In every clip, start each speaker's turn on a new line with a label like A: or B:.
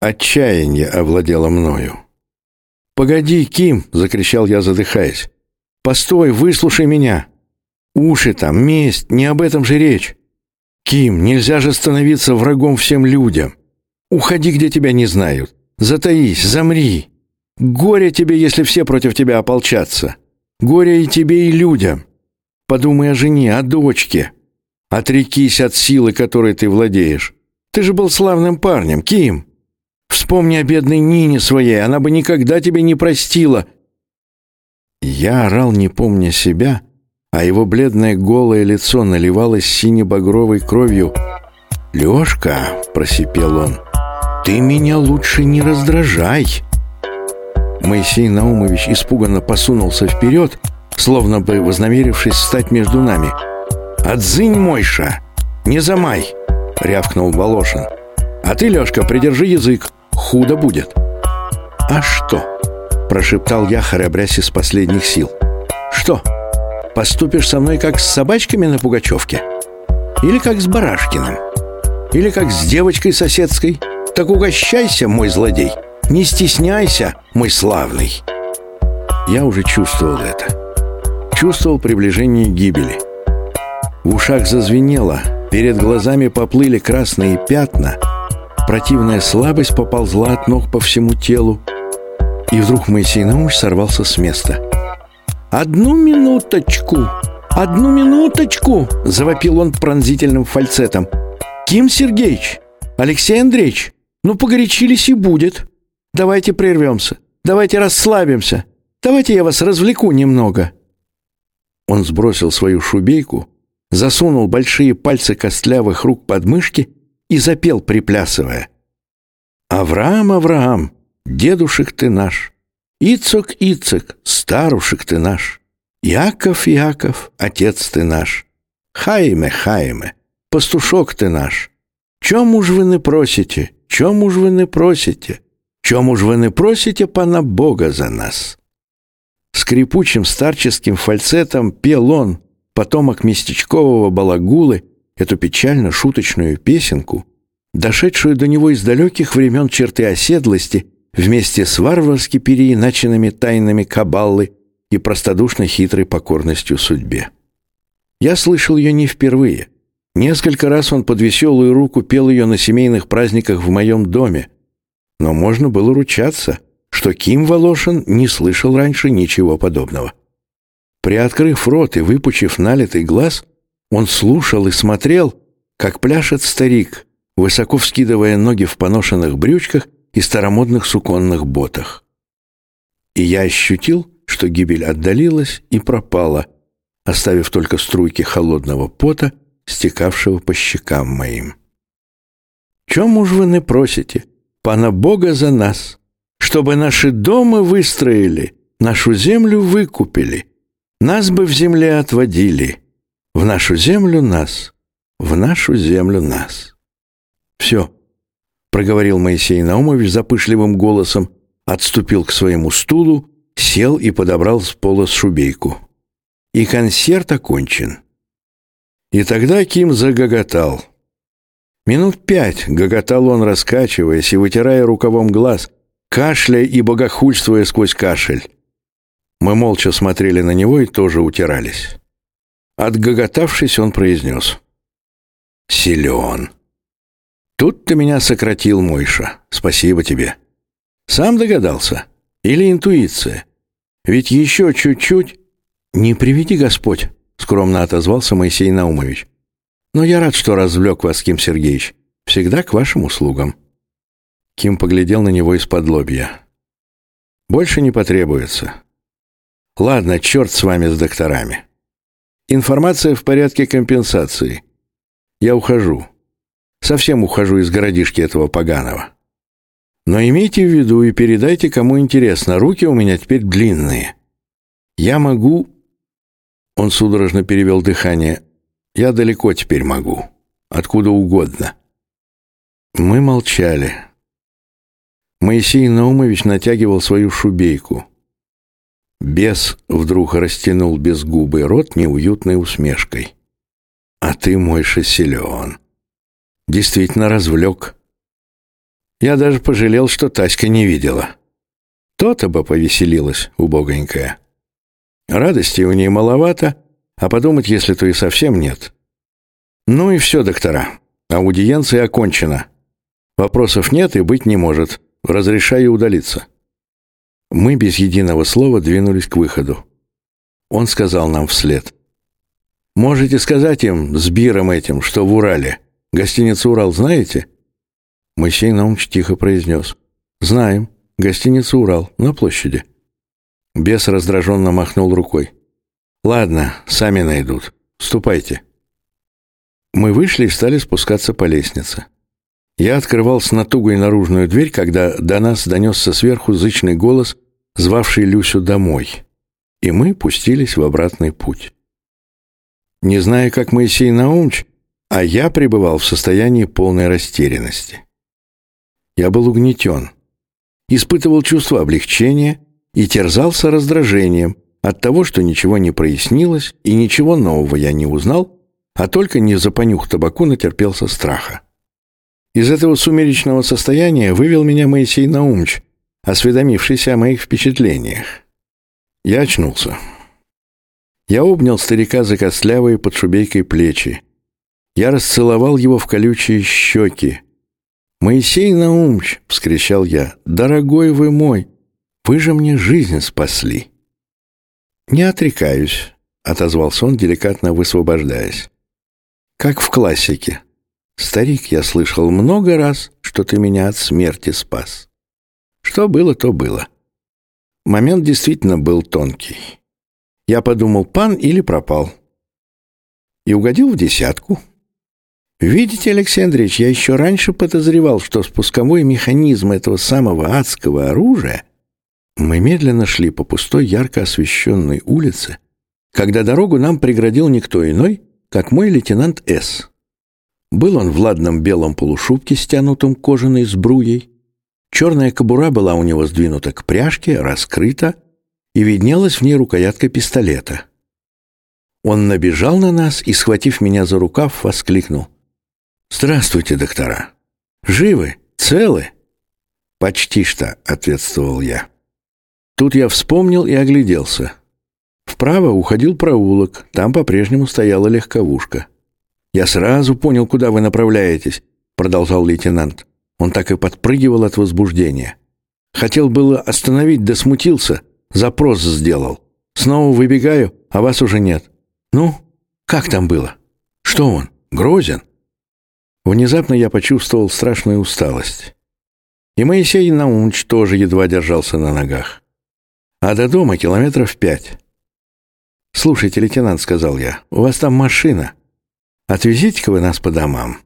A: Отчаяние овладело мною. «Погоди, Ким!» — закричал я, задыхаясь. «Постой, выслушай меня! Уши там, месть, не об этом же речь! Ким, нельзя же становиться врагом всем людям! Уходи, где тебя не знают! Затаись, замри! Горе тебе, если все против тебя ополчатся! Горе и тебе, и людям! Подумай о жене, о дочке! Отрекись от силы, которой ты владеешь! Ты же был славным парнем, Ким!» Вспомни о бедной Нине своей, она бы никогда тебе не простила». Я орал, не помня себя, а его бледное голое лицо наливалось сине-багровой кровью. «Лешка», — просипел он, — «ты меня лучше не раздражай». Моисей Наумович испуганно посунулся вперед, словно бы вознамерившись встать между нами. «Отзынь, Мойша! Не замай!» — рявкнул Волошин. «А ты, Лешка, придержи язык худо будет». «А что?» – прошептал я, храбрясь из последних сил. «Что, поступишь со мной как с собачками на Пугачевке? Или как с Барашкиным? Или как с девочкой соседской? Так угощайся, мой злодей! Не стесняйся, мой славный!» Я уже чувствовал это. Чувствовал приближение гибели. В ушах зазвенело, перед глазами поплыли красные пятна – Противная слабость поползла от ног по всему телу. И вдруг Моисей Наумович сорвался с места. «Одну минуточку! Одну минуточку!» — завопил он пронзительным фальцетом. «Ким Сергеевич! Алексей Андреевич! Ну, погорячились и будет! Давайте прервемся! Давайте расслабимся! Давайте я вас развлеку немного!» Он сбросил свою шубейку, засунул большие пальцы костлявых рук под мышки и запел, приплясывая. «Авраам, Авраам, дедушек ты наш, Ицок, Ицок, старушек ты наш, Яков, Яков, отец ты наш, Хайме, Хайме, пастушок ты наш. Чем уж вы не просите, чем уж вы не просите, чем уж вы не просите пана Бога за нас?» Скрипучим старческим фальцетом пел он, потомок местечкового балагулы, эту печально-шуточную песенку, дошедшую до него из далеких времен черты оседлости вместе с варварски переиначенными тайнами кабаллы и простодушно хитрой покорностью судьбе. Я слышал ее не впервые. Несколько раз он под веселую руку пел ее на семейных праздниках в моем доме. Но можно было ручаться, что Ким Волошин не слышал раньше ничего подобного. Приоткрыв рот и выпучив налитый глаз — он слушал и смотрел, как пляшет старик, высоко вскидывая ноги в поношенных брючках и старомодных суконных ботах. И я ощутил, что гибель отдалилась и пропала, оставив только струйки холодного пота, стекавшего по щекам моим. «Чем уж вы не просите, пана Бога за нас, чтобы наши дома выстроили, нашу землю выкупили, нас бы в земле отводили». В нашу землю нас, в нашу землю нас. Все, проговорил Моисей Наумович запышливым голосом, отступил к своему стулу, сел и подобрал с пола шубейку. И концерт окончен. И тогда Ким загоготал. Минут пять гоготал он, раскачиваясь и вытирая рукавом глаз, кашляя и богохульствуя сквозь кашель. Мы молча смотрели на него и тоже утирались. Отгоготавшись, он произнес. «Силен. Тут ты меня сократил, Мойша. Спасибо тебе. Сам догадался? Или интуиция? Ведь еще чуть-чуть...» «Не приведи Господь», — скромно отозвался Моисей Наумович. «Но я рад, что развлек вас, Ким Сергеевич. Всегда к вашим услугам». Ким поглядел на него из-под лобья. «Больше не потребуется. Ладно, черт с вами, с докторами. Информация в порядке компенсации. Я ухожу. Совсем ухожу из городишки этого поганого. Но имейте в виду и передайте, кому интересно, руки у меня теперь длинные. Я могу... Он судорожно перевел дыхание. Я далеко теперь могу. Откуда угодно. Мы молчали. Моисей Наумович натягивал свою шубейку. Бес вдруг растянул безгубый рот неуютной усмешкой. «А ты, мой силен. Действительно развлек. Я даже пожалел, что Таська не видела. То-то бы повеселилась, убогонькая. Радости у ней маловато, а подумать, если то и совсем нет. Ну и все, доктора. Аудиенция окончена. Вопросов нет и быть не может. Разрешаю удалиться. Мы без единого слова двинулись к выходу. Он сказал нам вслед. «Можете сказать им, с Биром этим, что в Урале. Гостиницу «Урал» знаете?» Моисей Наумович тихо произнес. «Знаем. Гостиница «Урал» на площади». Бес раздраженно махнул рукой. «Ладно, сами найдут. Ступайте». Мы вышли и стали спускаться по лестнице. Я открывал с натугой наружную дверь, когда до нас донесся сверху зычный голос, звавший Люсю домой. И мы пустились в обратный путь. Не зная, как Моисей Наумч, а я пребывал в состоянии полной растерянности. Я был угнетен испытывал чувство облегчения и терзался раздражением от того, что ничего не прояснилось и ничего нового я не узнал, а только не за понюх табаку натерпелся страха. Из этого сумеречного состояния вывел меня Моисей Наумч, осведомившийся о моих впечатлениях. Я очнулся. Я обнял старика за костлявые под шубейкой плечи. Я расцеловал его в колючие щеки, «Моисей Наумч!» — вскричал я. «Дорогой вы мой! Вы же мне жизнь спасли!» «Не отрекаюсь», — отозвался он, деликатно высвобождаясь. «Как в классике. Старик, я слышал много раз, что ты меня от смерти спас. Что было, то было. Момент действительно был тонкий. Я подумал, пан или пропал. И угодил в десятку». Видите, Алексей Андреевич, я еще раньше подозревал, что спусковой механизм этого самого адского оружия... Мы медленно шли по пустой, ярко освещенной улице, когда дорогу нам преградил никто иной, как мой лейтенант С. Был он в ладном белом полушубке, стянутом кожаной сбруей. Черная кобура была у него сдвинута к пряжке, раскрыта, и виднелась в ней рукоятка пистолета. Он набежал на нас и, схватив меня за рукав, воскликнул. «Здравствуйте, доктора. Живы? Целы?» «Почти что», — ответствовал я. Тут я вспомнил и огляделся. Вправо уходил проулок, там по-прежнему стояла легковушка. «Я сразу понял, куда вы направляетесь», — продолжал лейтенант. Он так и подпрыгивал от возбуждения. Хотел было остановить, да смутился, запрос сделал. Снова выбегаю, а вас уже нет. Ну, как там было? Что он, грозен?» Внезапно я почувствовал страшную усталость. И Моисей Наумович тоже едва держался на ногах. А до дома километров пять. «Слушайте, лейтенант», — сказал я, — «у вас там машина. Отвезите-ка вы нас по домам».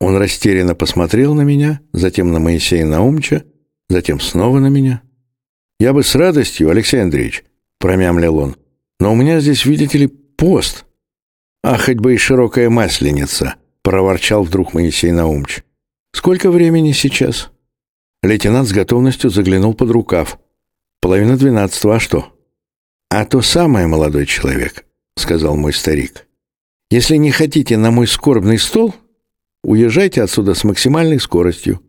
A: Он растерянно посмотрел на меня, затем на Моисея Наумча, затем снова на меня. «Я бы с радостью, Алексей Андреевич», — промямлил он, — «но у меня здесь, видите ли, пост. А хоть бы и широкая масленица» проворчал вдруг Моисей Наумч. «Сколько времени сейчас?» Лейтенант с готовностью заглянул под рукав. «Половина двенадцатого, а что?» «А то самое, молодой человек», — сказал мой старик. «Если не хотите на мой скорбный стол, уезжайте отсюда с максимальной скоростью.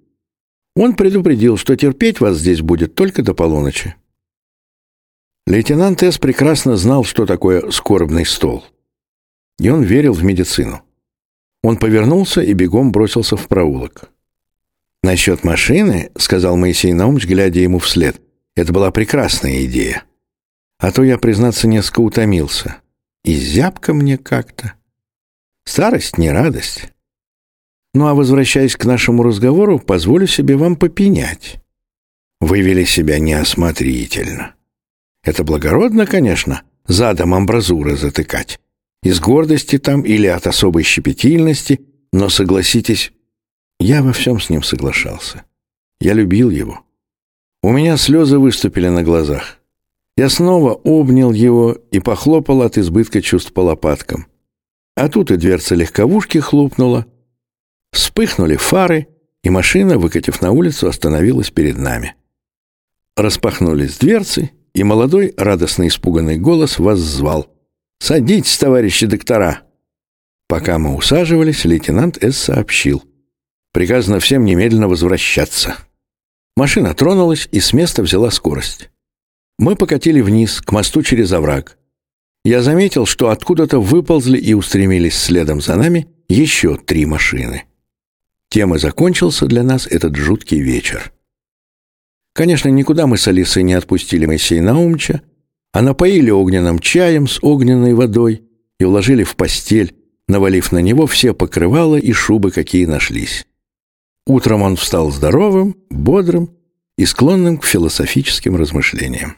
A: Он предупредил, что терпеть вас здесь будет только до полуночи». Лейтенант С. прекрасно знал, что такое скорбный стол. И он верил в медицину. Он повернулся и бегом бросился в проулок. «Насчет машины», — сказал Моисей Наумович, глядя ему вслед, — «это была прекрасная идея. А то я, признаться, несколько утомился. И зябко мне как-то. Старость не радость. Ну а возвращаясь к нашему разговору, позволю себе вам попенять. Вы вели себя неосмотрительно. Это благородно, конечно, задом амбразуры затыкать. Из гордости там или от особой щепетильности, но согласитесь, я во всем с ним соглашался. Я любил его. У меня слезы выступили на глазах. Я снова обнял его и похлопал от избытка чувств по лопаткам. А тут и дверца легковушки хлопнула. Вспыхнули фары, и машина, выкатив на улицу, остановилась перед нами. Распахнулись дверцы, и молодой, радостно испуганный голос воззвал. «Садитесь, товарищи доктора!» Пока мы усаживались, лейтенант С. сообщил. Приказано всем немедленно возвращаться. Машина тронулась и с места взяла скорость. Мы покатили вниз, к мосту через овраг. Я заметил, что откуда-то выползли и устремились следом за нами еще три машины. Тем и закончился для нас этот жуткий вечер. Конечно, никуда мы с Алисой не отпустили Моисея Наумча, а напоили огненным чаем с огненной водой и уложили в постель, навалив на него все покрывала и шубы, какие нашлись. Утром он встал здоровым, бодрым и склонным к философическим размышлениям.